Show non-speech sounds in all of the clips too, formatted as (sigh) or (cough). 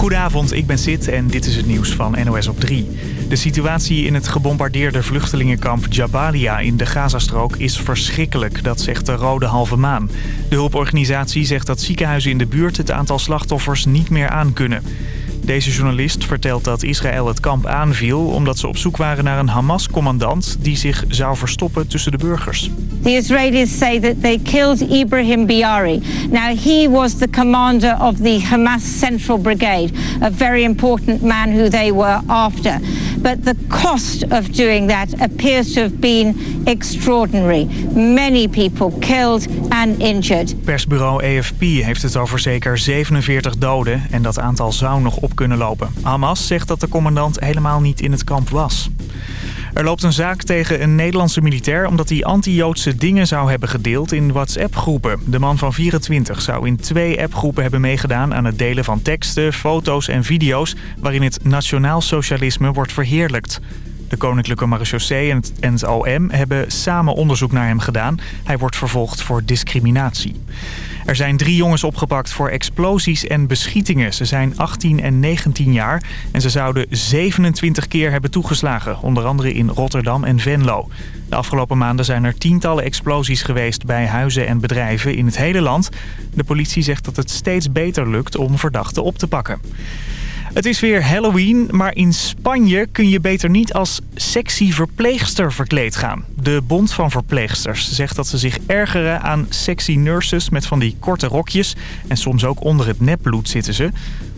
Goedenavond, ik ben Sid en dit is het nieuws van NOS op 3. De situatie in het gebombardeerde vluchtelingenkamp Jabalia in de Gazastrook is verschrikkelijk, dat zegt de Rode Halve Maan. De hulporganisatie zegt dat ziekenhuizen in de buurt het aantal slachtoffers niet meer aankunnen. Deze journalist vertelt dat Israël het kamp aanviel... omdat ze op zoek waren naar een Hamas-commandant... die zich zou verstoppen tussen de burgers. The Israelis say that they killed Ibrahim Biari. Now, he was the commander of the Hamas Central Brigade... a very important man who they were after. But the cost of doing that appears to have been extraordinary. Many people killed and injured. Persbureau AFP heeft het over zeker 47 doden... en dat aantal zou nog op kunnen lopen. Hamas zegt dat de commandant helemaal niet in het kamp was. Er loopt een zaak tegen een Nederlandse militair... omdat hij anti-Joodse dingen zou hebben gedeeld in WhatsApp-groepen. De man van 24 zou in twee appgroepen hebben meegedaan... aan het delen van teksten, foto's en video's... waarin het nationaal socialisme wordt verheerlijkt. De Koninklijke Marechaussee en het OM hebben samen onderzoek naar hem gedaan. Hij wordt vervolgd voor discriminatie. Er zijn drie jongens opgepakt voor explosies en beschietingen. Ze zijn 18 en 19 jaar en ze zouden 27 keer hebben toegeslagen. Onder andere in Rotterdam en Venlo. De afgelopen maanden zijn er tientallen explosies geweest bij huizen en bedrijven in het hele land. De politie zegt dat het steeds beter lukt om verdachten op te pakken. Het is weer Halloween, maar in Spanje kun je beter niet als sexy verpleegster verkleed gaan. De Bond van Verpleegsters zegt dat ze zich ergeren aan sexy nurses met van die korte rokjes. En soms ook onder het nepbloed zitten ze.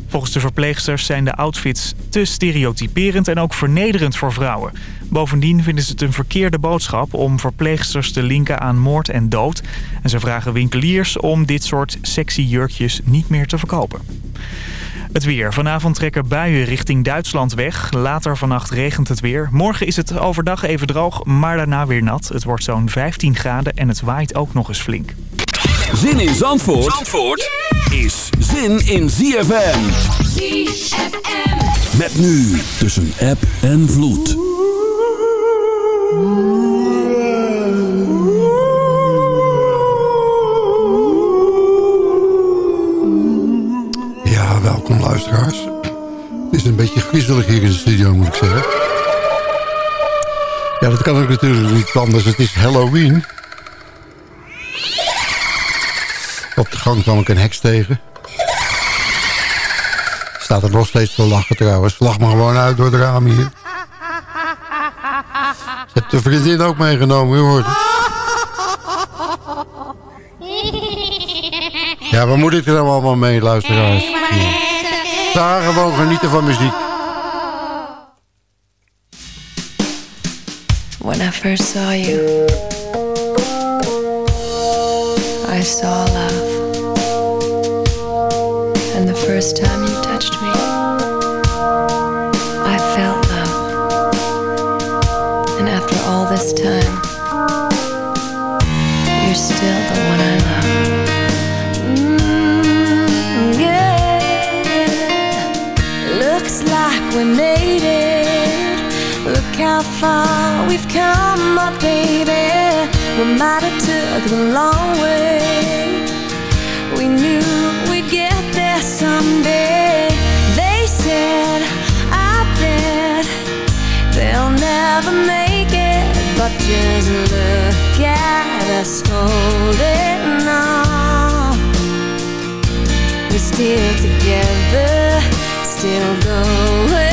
Volgens de verpleegsters zijn de outfits te stereotyperend en ook vernederend voor vrouwen. Bovendien vinden ze het een verkeerde boodschap om verpleegsters te linken aan moord en dood. En ze vragen winkeliers om dit soort sexy jurkjes niet meer te verkopen. Het weer. Vanavond trekken buien richting Duitsland weg. Later vannacht regent het weer. Morgen is het overdag even droog, maar daarna weer nat. Het wordt zo'n 15 graden en het waait ook nog eens flink. Zin in Zandvoort, Zandvoort is zin in ZFM. ZFM. Met nu tussen app en vloed. Welkom luisteraars. Het is een beetje griezelig hier in de studio, moet ik zeggen. Ja, dat kan ook natuurlijk niet anders. Het is Halloween. Op de gang kwam ik een heks tegen. Staat er nog steeds te lachen trouwens. Lach maar gewoon uit door het raam hier. Ze hebt de vriendin ook meegenomen, het. Ja, waar moet ik er nou allemaal mee, luisteraars? Daar gewoon genieten van muziek. When I first saw you, I saw love. And the first time you touched me, we've come, my baby. We might have took the long way. We knew we'd get there someday. They said, I bet they'll never make it. But just look at us holding on. We're still together, still going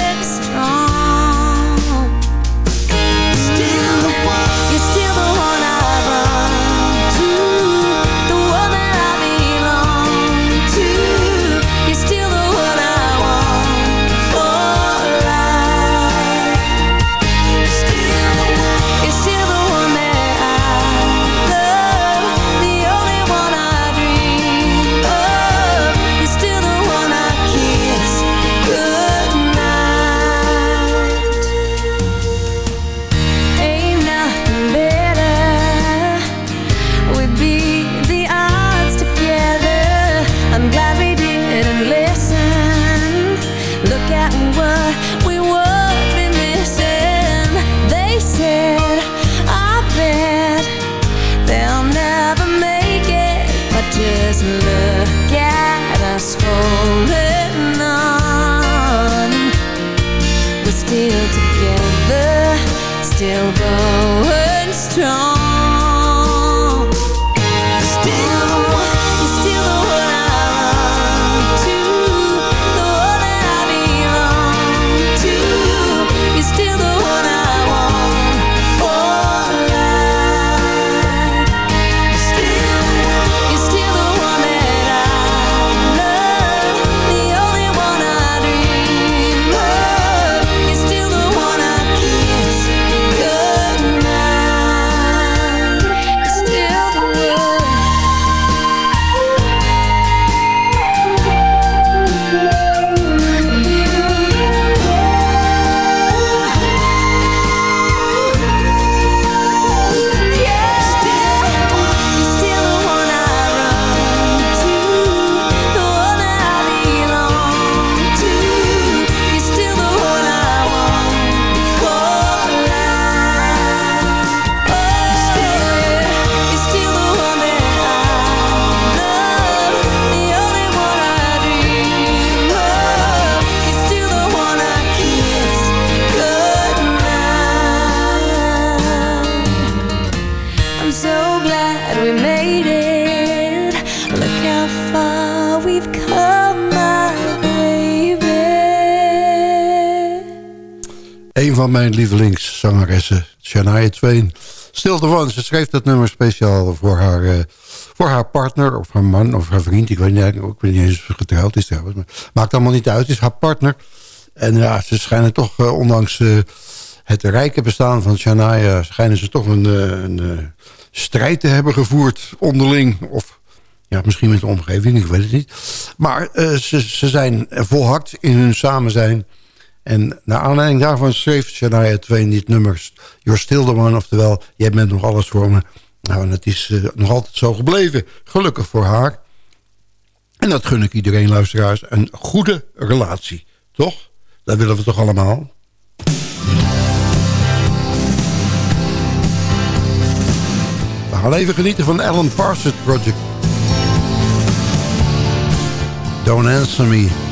mijn Shania Twain. Still the One, ze schreef dat nummer speciaal voor haar, eh, voor haar partner... of haar man of haar vriend, ik weet niet, ik niet eens of ze getrouwd is trouwens. Maar maakt allemaal niet uit, het is haar partner. En ja, ze schijnen toch, eh, ondanks eh, het rijke bestaan van Shania... schijnen ze toch een, een strijd te hebben gevoerd onderling... of ja, misschien met de omgeving, ik weet het niet. Maar ze, ze zijn volhard in hun samen zijn... En naar aanleiding daarvan schreef Shania Twain dit nummer... You're still the one, oftewel, jij bent nog alles voor me. Nou, en het is eh, nog altijd zo gebleven. Gelukkig voor haar. En dat gun ik iedereen, luisteraars. Een goede relatie, toch? Dat willen we toch allemaal? We gaan even genieten van Alan Parsons Project. Don't answer me.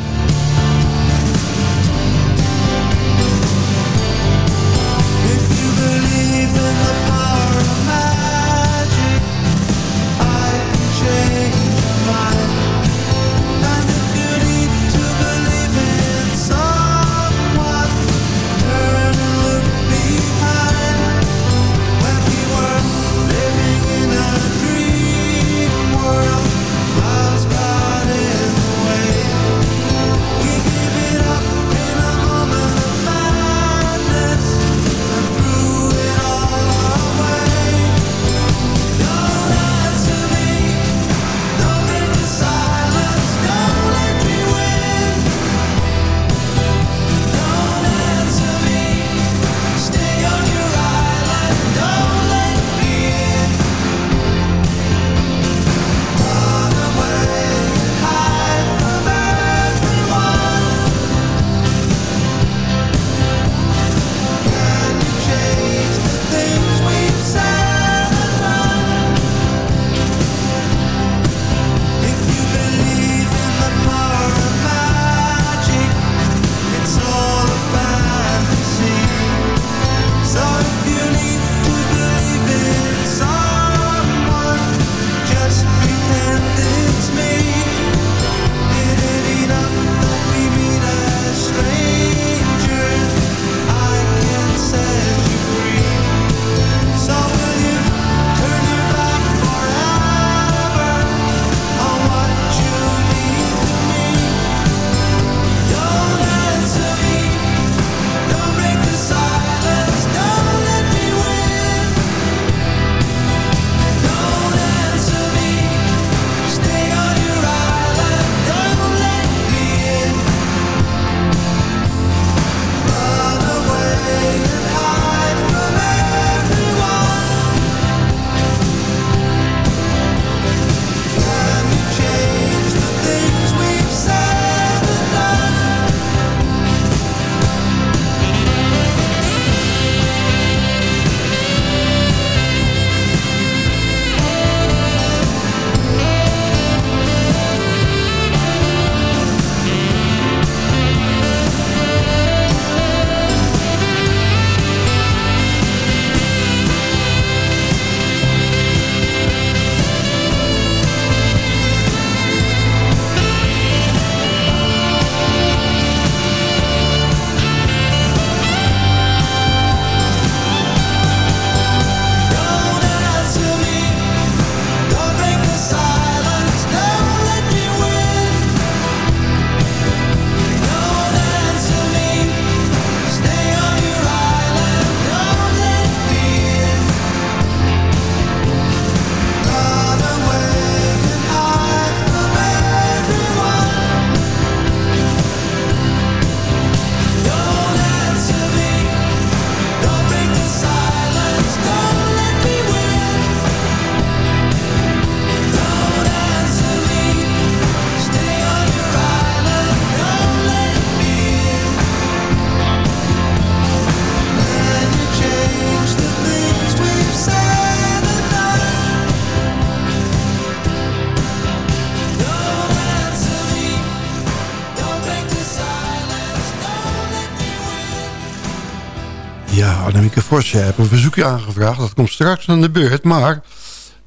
Ja, Annemieke Vos, je hebt een verzoekje aangevraagd. Dat komt straks aan de beurt, maar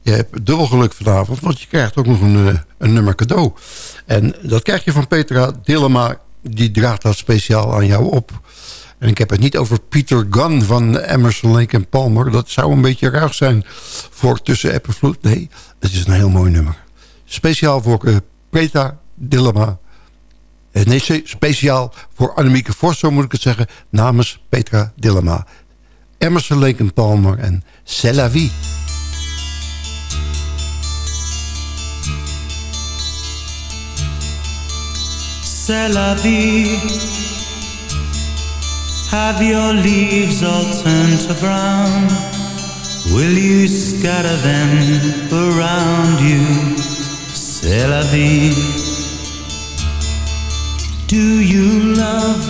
je hebt dubbel geluk vanavond... want je krijgt ook nog een, eh, een nummer cadeau. En dat krijg je van Petra Dillema. Die draagt dat speciaal aan jou op. En ik heb het niet over Peter Gunn van Emerson, Lake en Palmer. Dat zou een beetje ruig zijn voor Tussen App en Vloed. Nee, het is een heel mooi nummer. Speciaal voor eh, Petra Dillema. Eh, nee, speciaal voor Annemieke Vos, moet ik het zeggen. Namens Petra Dillema. Emerson, en Palmer en C'est la vie. C'est la vie. Have your leaves all turned to brown? Will you scatter them around you? C'est la vie. Do you love?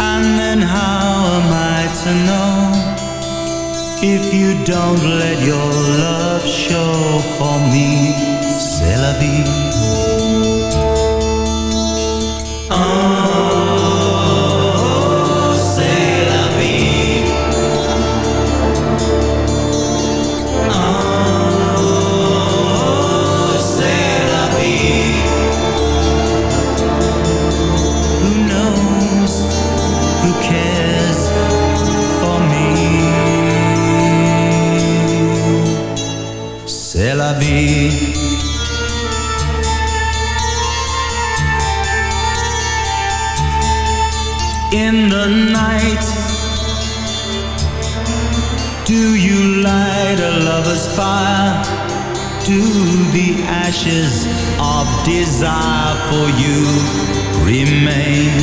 And then how am I to know? If you don't let your love show for me, c'est. Do you light a lover's fire? Do the ashes of desire for you remain?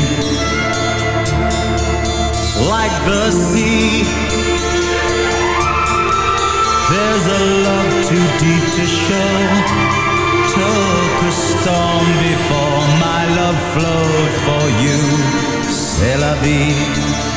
Like the sea, there's a love too deep to show. Took a storm before my love flowed for you. C'est la vie.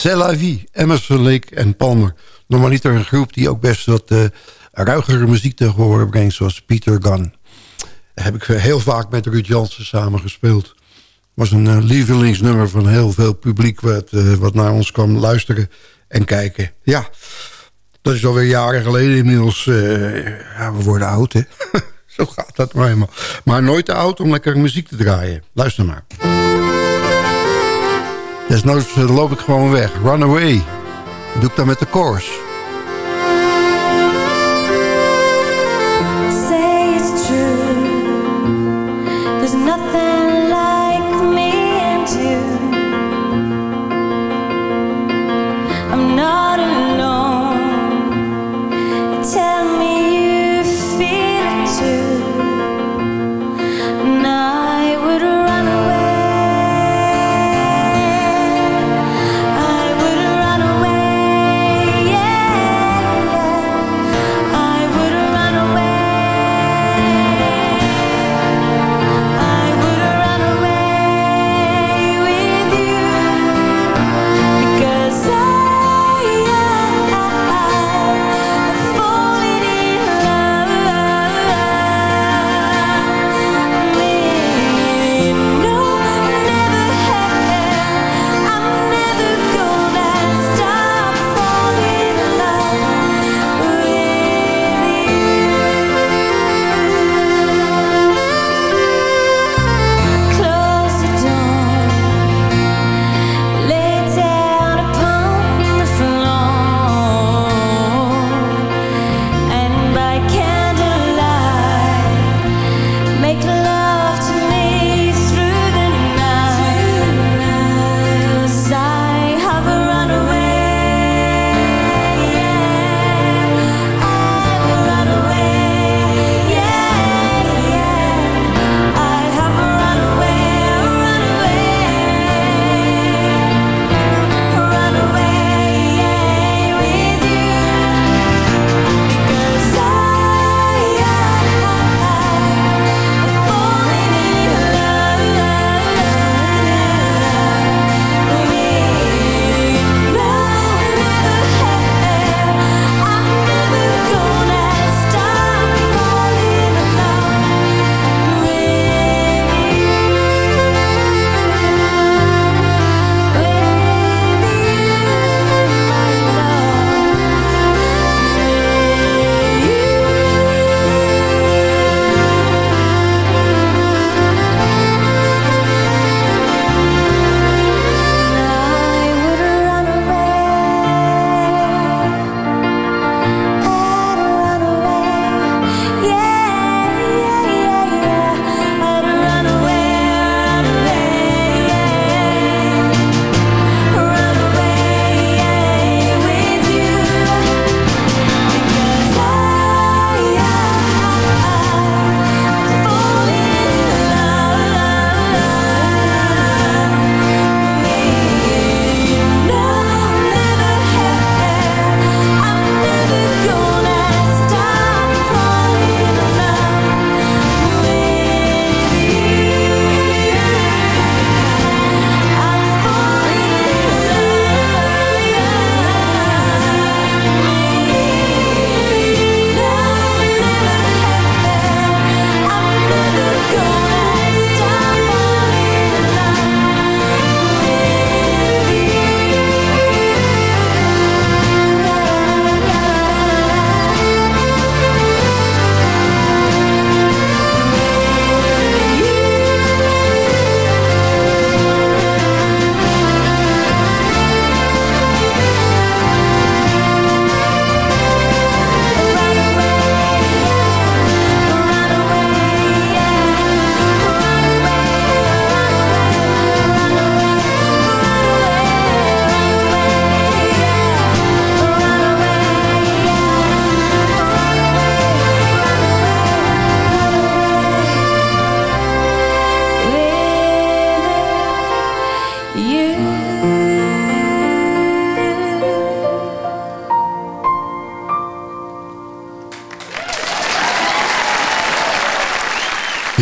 C'est la vie, Emerson, Lake en Palmer. Normaliter een groep die ook best wat uh, ruigere muziek te horen brengt... zoals Peter Gunn. Heb ik heel vaak met Ruud Jansen samen gespeeld. was een eh, lievelingsnummer van heel veel publiek... Wat, eh, wat naar ons kwam luisteren en kijken. Ja, dat is alweer jaren geleden inmiddels. eh, ja, we worden oud, hè. (laughs) Zo gaat dat maar helemaal. Maar nooit te oud om lekker muziek te draaien. Luister maar. Desnoods eh, loop ik gewoon weg. Runaway. Doe ik dan met de chorus.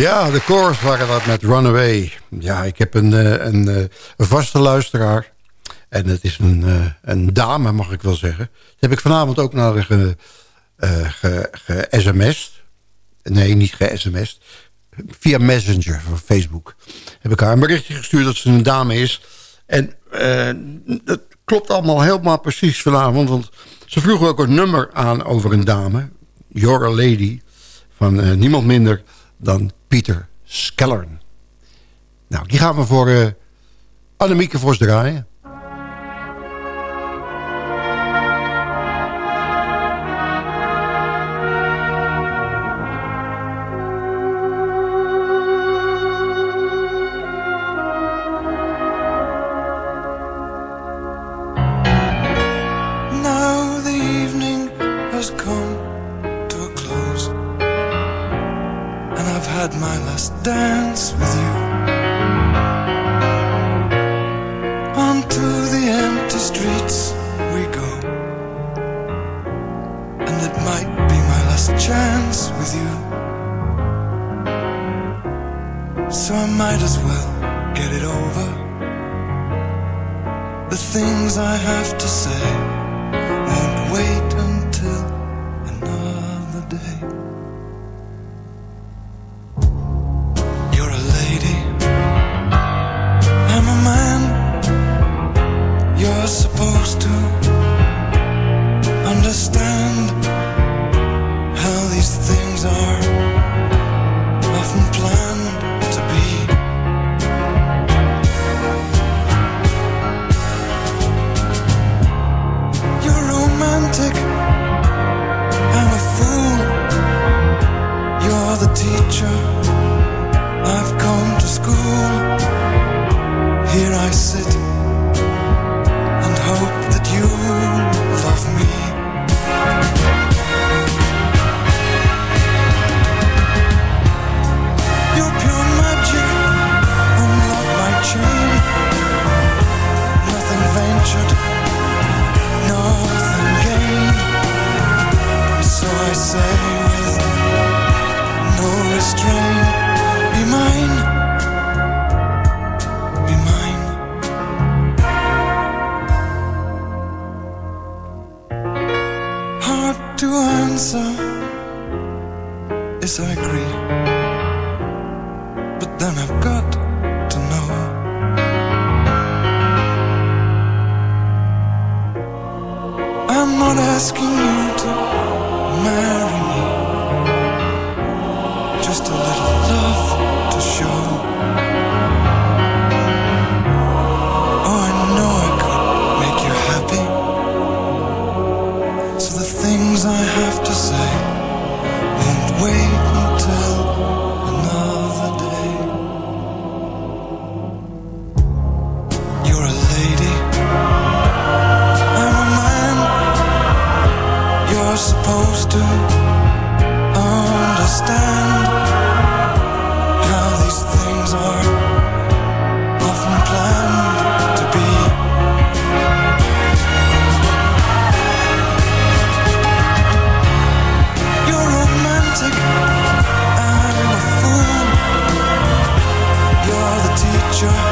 Ja, de chorus waren dat met Runaway. Ja, ik heb een, eh, eh, een, vaste luisteraar. En het is een, eh, een, dame, mag ik wel zeggen. Dat heb ik vanavond ook naar ge, ge, ge sms Nee, niet ge-sms'd. Via Messenger van Facebook heb ik haar een berichtje gestuurd dat ze een dame is. En dat klopt allemaal helemaal precies vanavond. Want ze vroeg ook een nummer aan over een dame. You're a lady. Van niemand minder dan Pieter Skellern. Nou, die gaan we voor eh, Annemieke Vos draaien. supposed to understand how these things are often planned to be. You're romantic, I'm a fool. You're the teacher.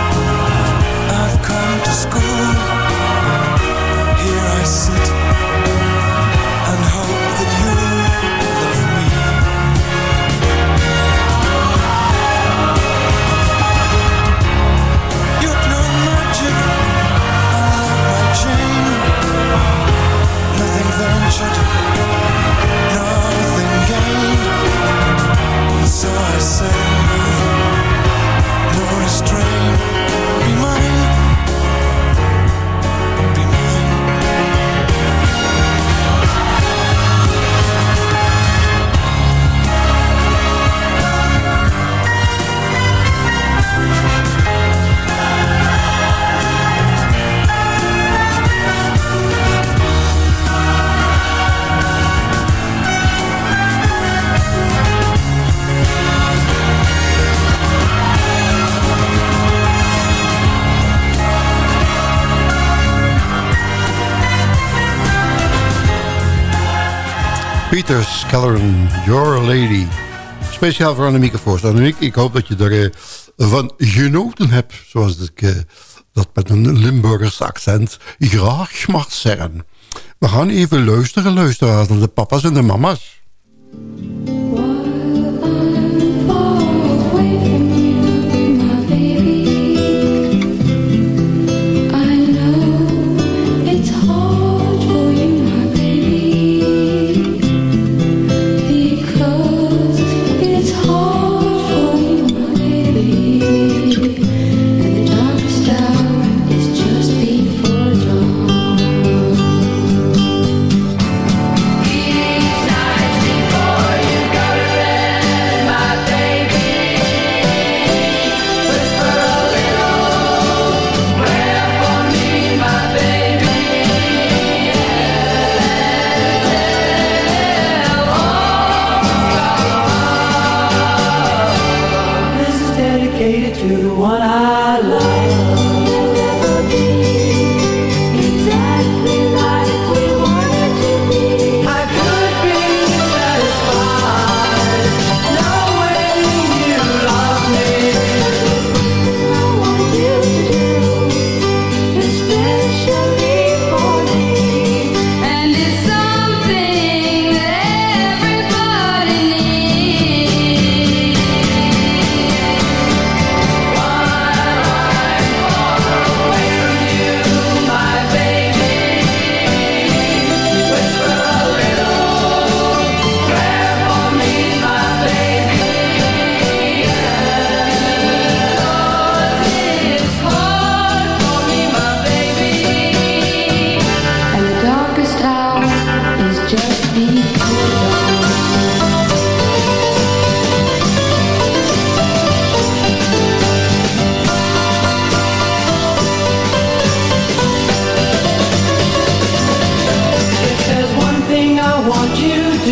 same Peter Callum, Your Lady. Speciaal voor Annemieke Voorst. Annemieke, ik hoop dat je er eh, van genoten hebt. Zoals ik eh, dat met een Limburgers accent graag mag zeggen. We gaan even luisteren, luisteren naar de papa's en de mama's.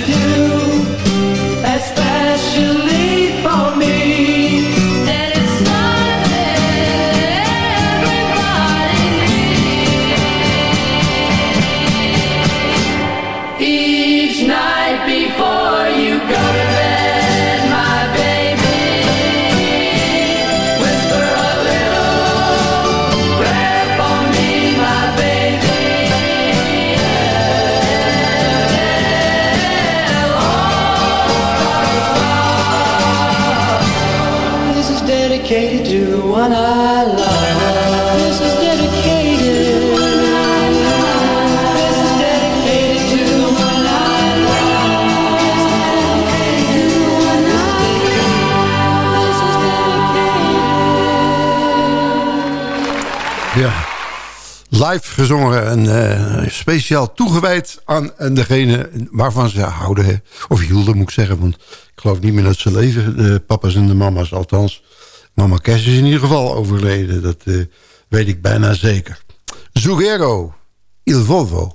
do gezongen. En eh, speciaal toegewijd aan, degene waarvan ze houden. Of hielden moet ik zeggen, want ik geloof niet meer dat ze leven. De papa's en de mama's althans. Mama Kers is in ieder geval overleden. Dat eh, weet ik bijna zeker. Zugero, Il Volvo.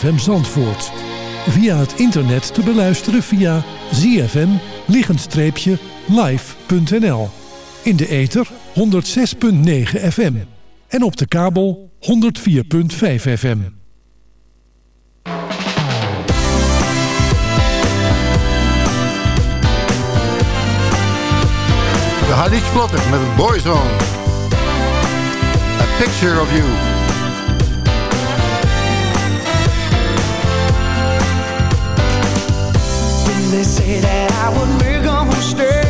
ZFM Zandvoort. Via het internet te beluisteren via zfm-live.nl. In de ether 106.9 FM. En op de kabel 104.5 FM. De iets Plotter met een boyzone. A picture of you. they say that I would make a mistake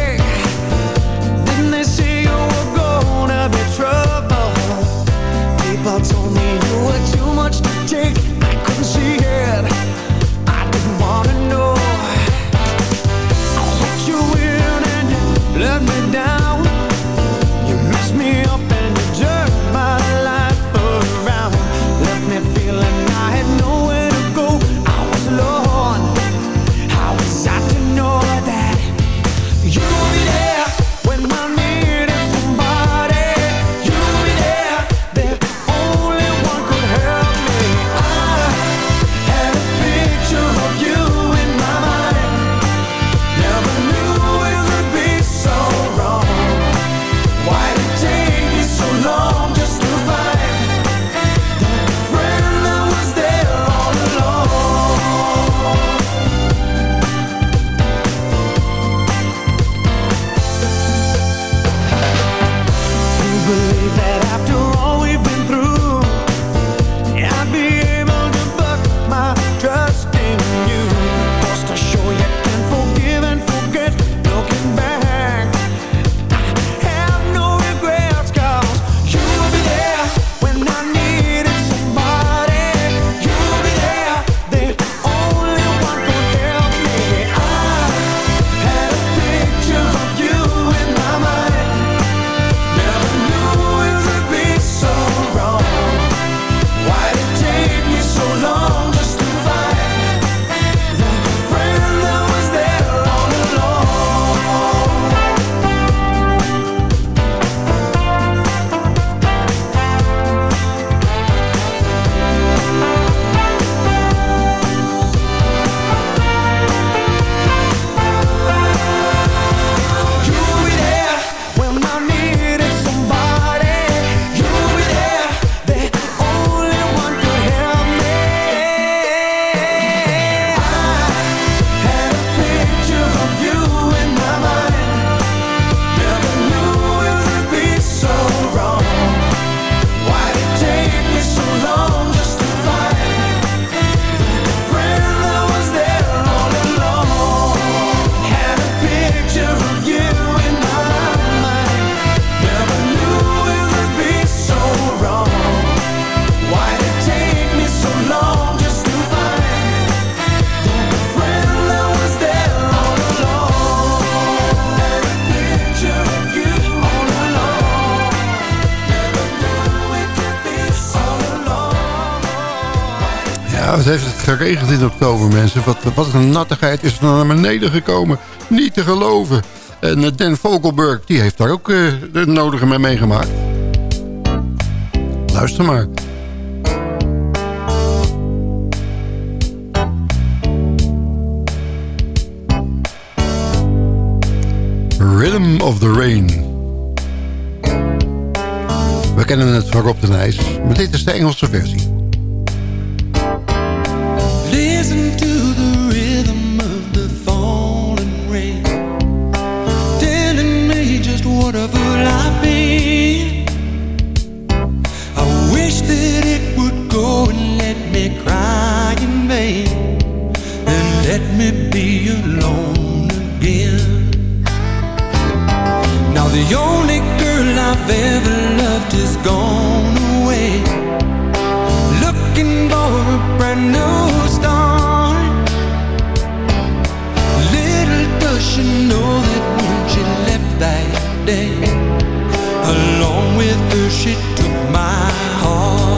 geregend in oktober, mensen. Wat, wat een nattigheid is er naar beneden gekomen. Niet te geloven. En eh, Dan Vogelberg, die heeft daar ook eh, het nodige mee meegemaakt. Luister maar. Rhythm of the Rain. We kennen het van Rob de Nijs, maar dit is de Engelse versie. me be alone again. Now the only girl I've ever loved is gone away. Looking for a brand new start. Little does she know that when she left that day, along with her she took my heart.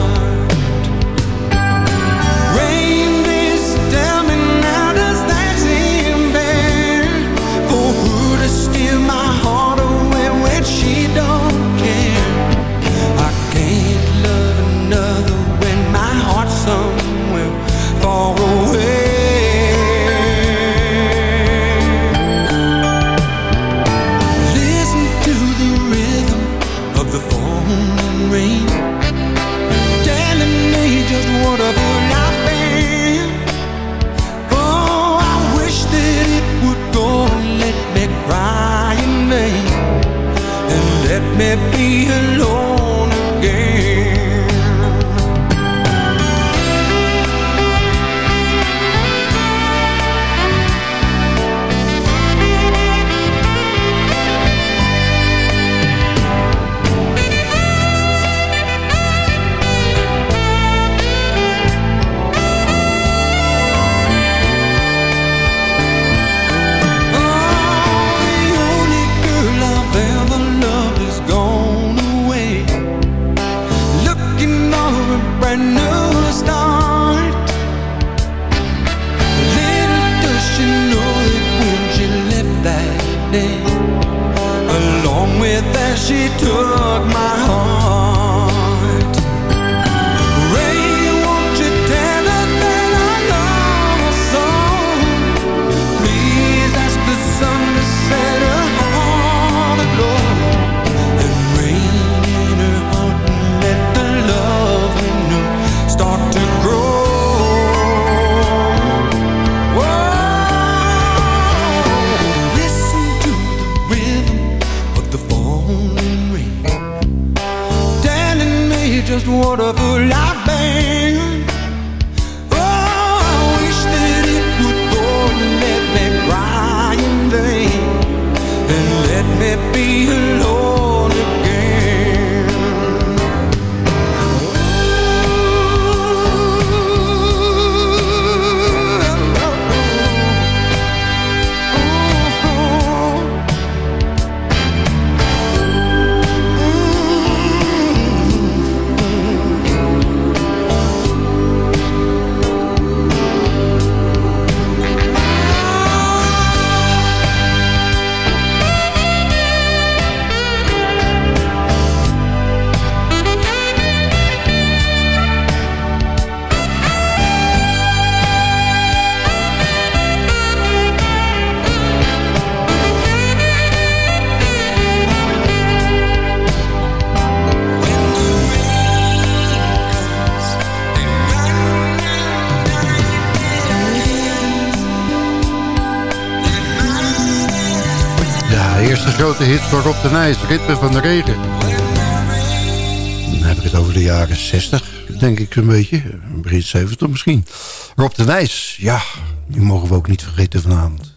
hit van Rob de Nijs, Ritme van de Regen. Dan heb ik het over de jaren 60, denk ik een beetje. Begin 70 misschien. Rob de Nijs, ja, die mogen we ook niet vergeten vanavond.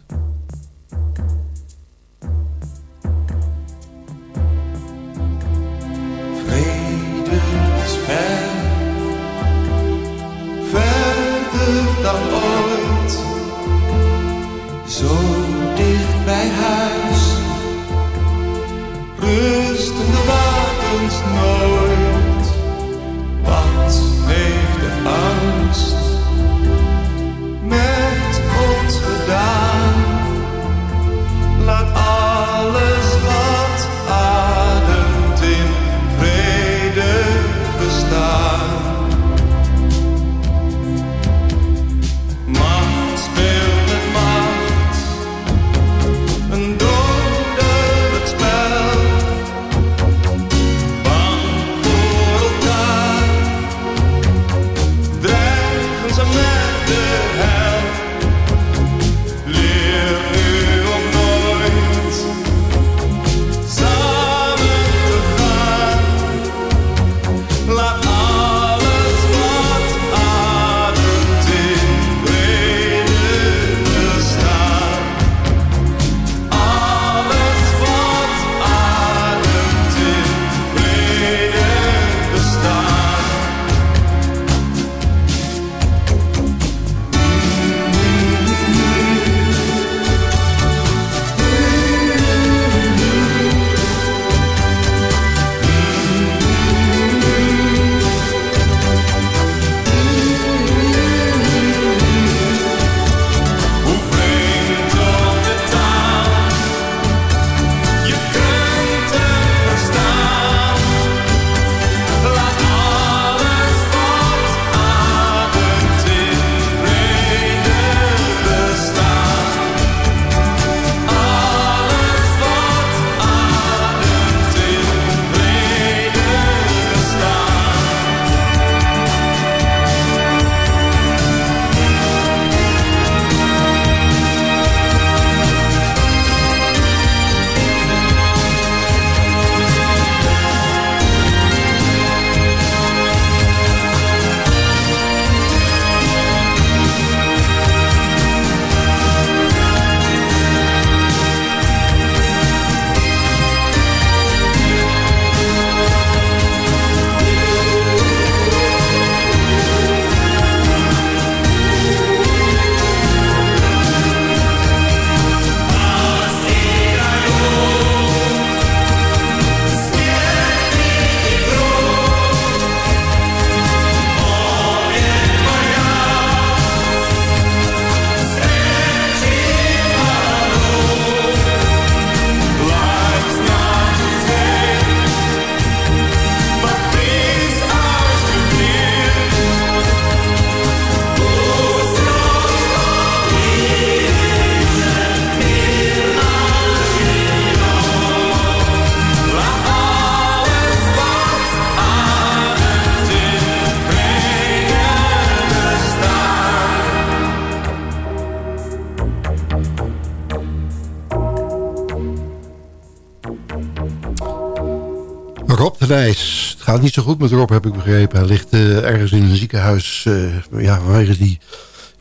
Niet zo goed met Rob, heb ik begrepen. Hij ligt eh, ergens in een ziekenhuis uh, ja, vanwege die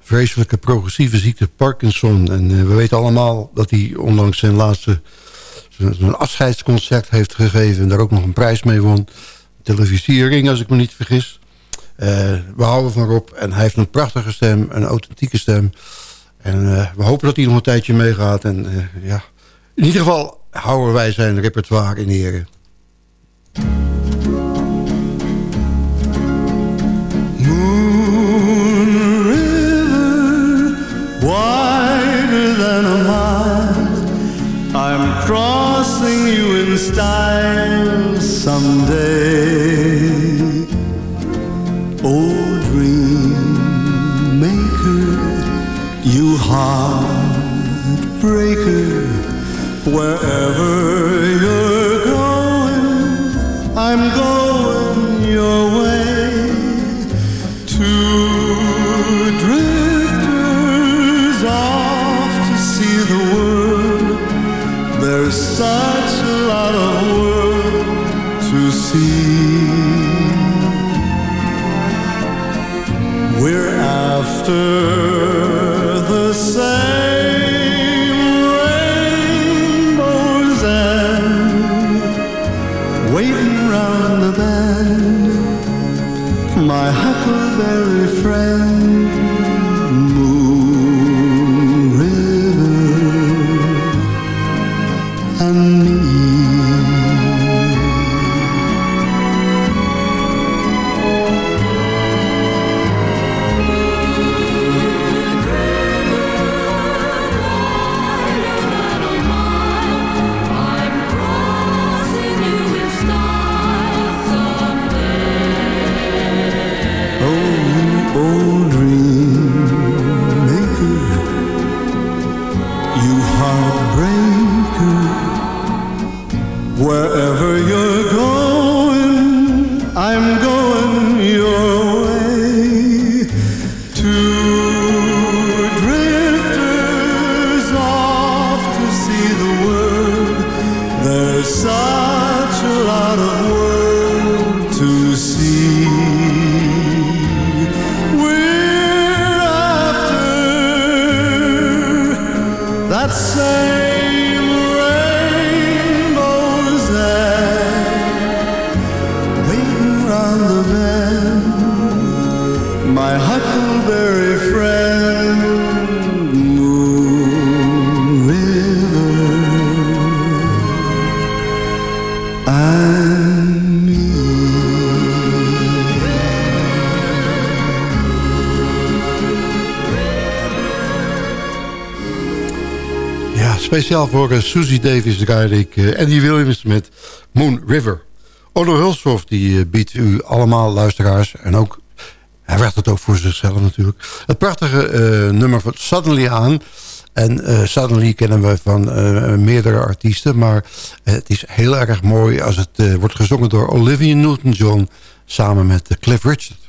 vreselijke progressieve ziekte Parkinson. En uh, we weten allemaal dat hij ondanks zijn laatste zijn afscheidsconcert heeft gegeven... en daar ook nog een prijs mee won. Televisiering, als ik me niet vergis. we houden van Rob en hij heeft een prachtige stem, een authentieke stem. En we hopen dat hij nog een tijdje meegaat. En ja, in ieder geval houden wij zijn repertoire in ere. A mile. I'm crossing you in style someday. That same speciaal voor Susie Davis draaide ik uh, Andy Williams met Moon River. Odo Hulshoff die uh, biedt u allemaal luisteraars en ook, hij werd het ook voor zichzelf natuurlijk, het prachtige nummer van Suddenly aan. En Suddenly kennen we van meerdere artiesten, maar het is heel erg mooi als het wordt gezongen door Olivia Newton-John samen met Cliff Richard.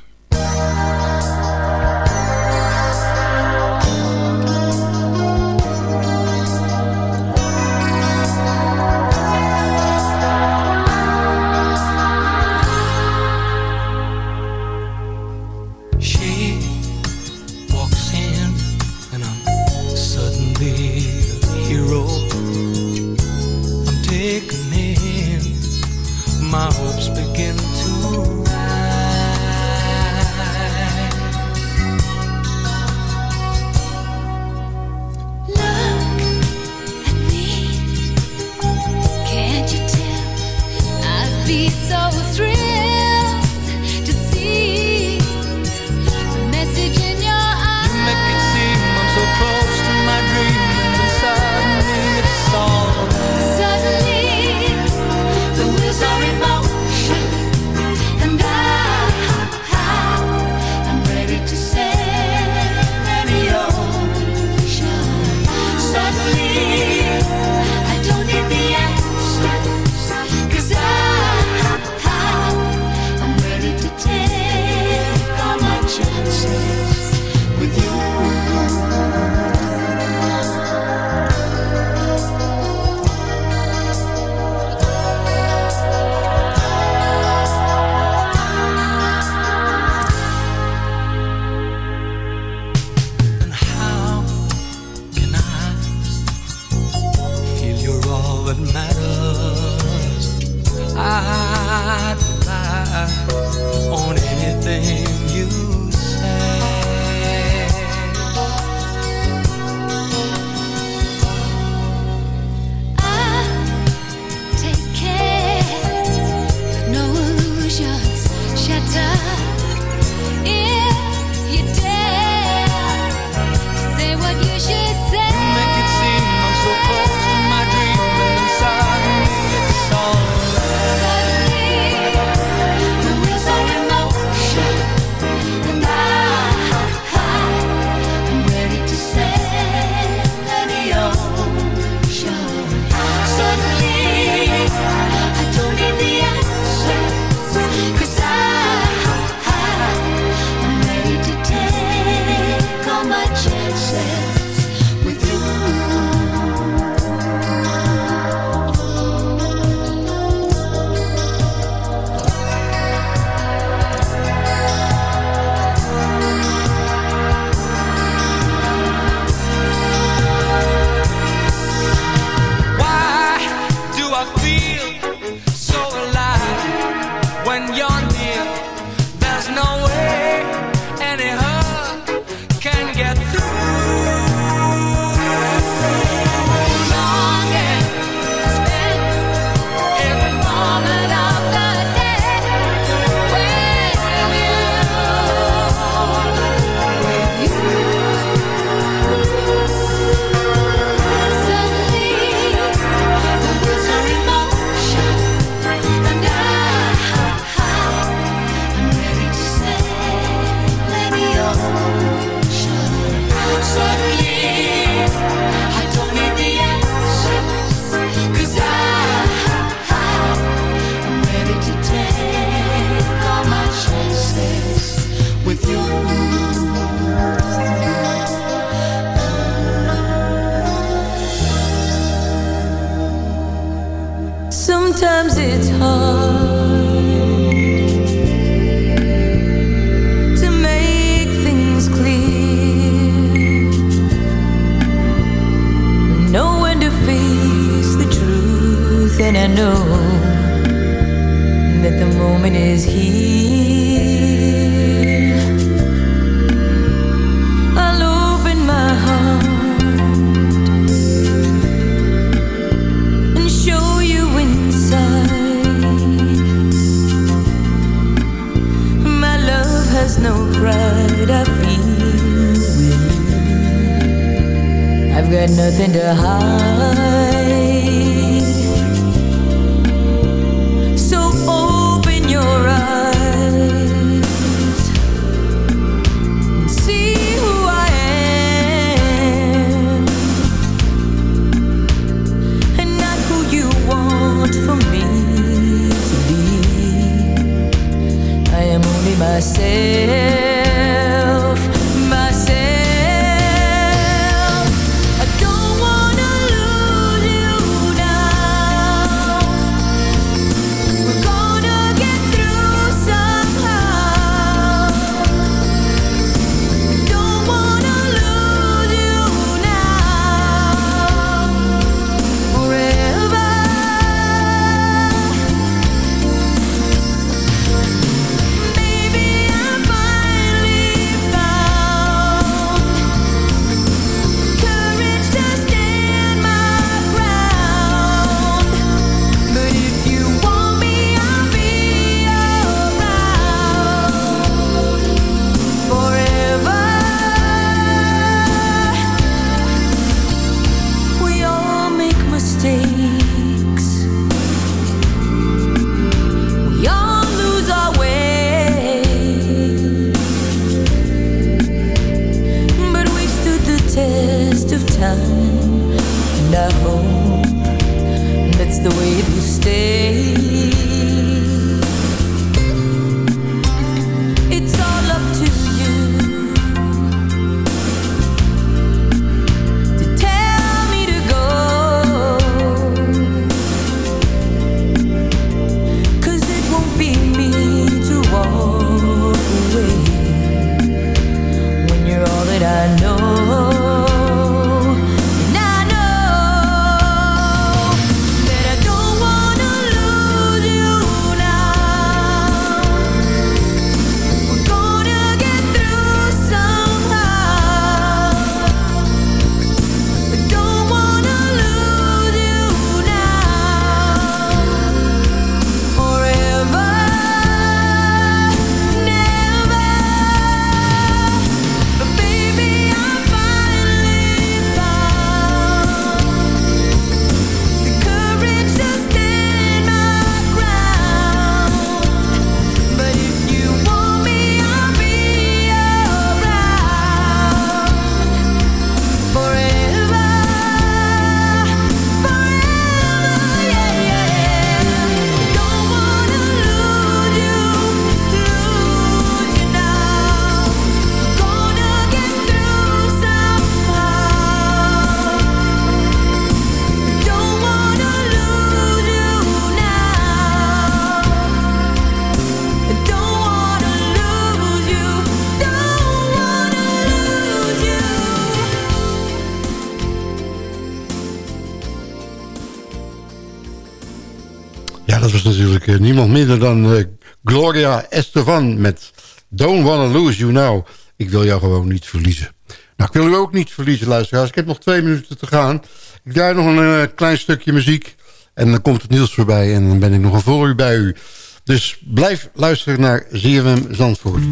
Niemand minder dan eh, Gloria Estefan met Don't Wanna Lose You Now. Ik wil jou gewoon niet verliezen. Nou, ik wil u ook niet verliezen, luisteraars. Ik heb nog twee minuten te gaan. Ik draai nog een eh, klein stukje muziek. En dan komt het nieuws voorbij en dan ben ik nog een vol uur bij u. Dus blijf luisteren naar ZFM Zandvoort.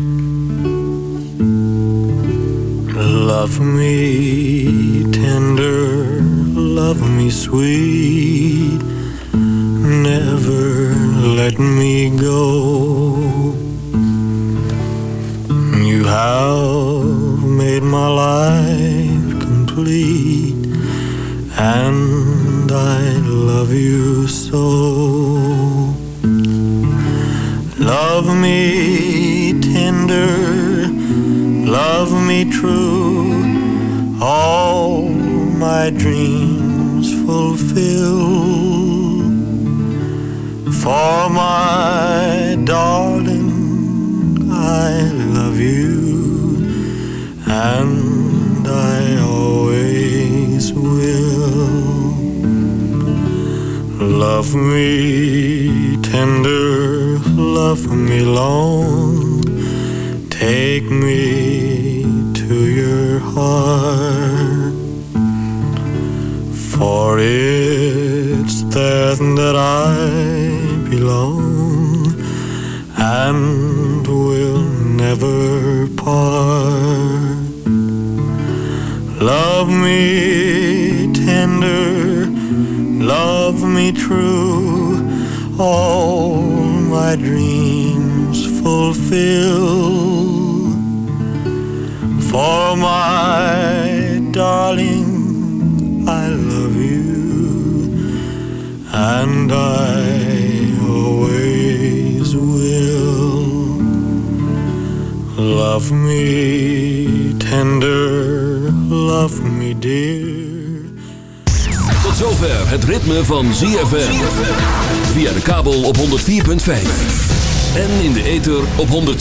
Love me tender, love me sweet, never let me go.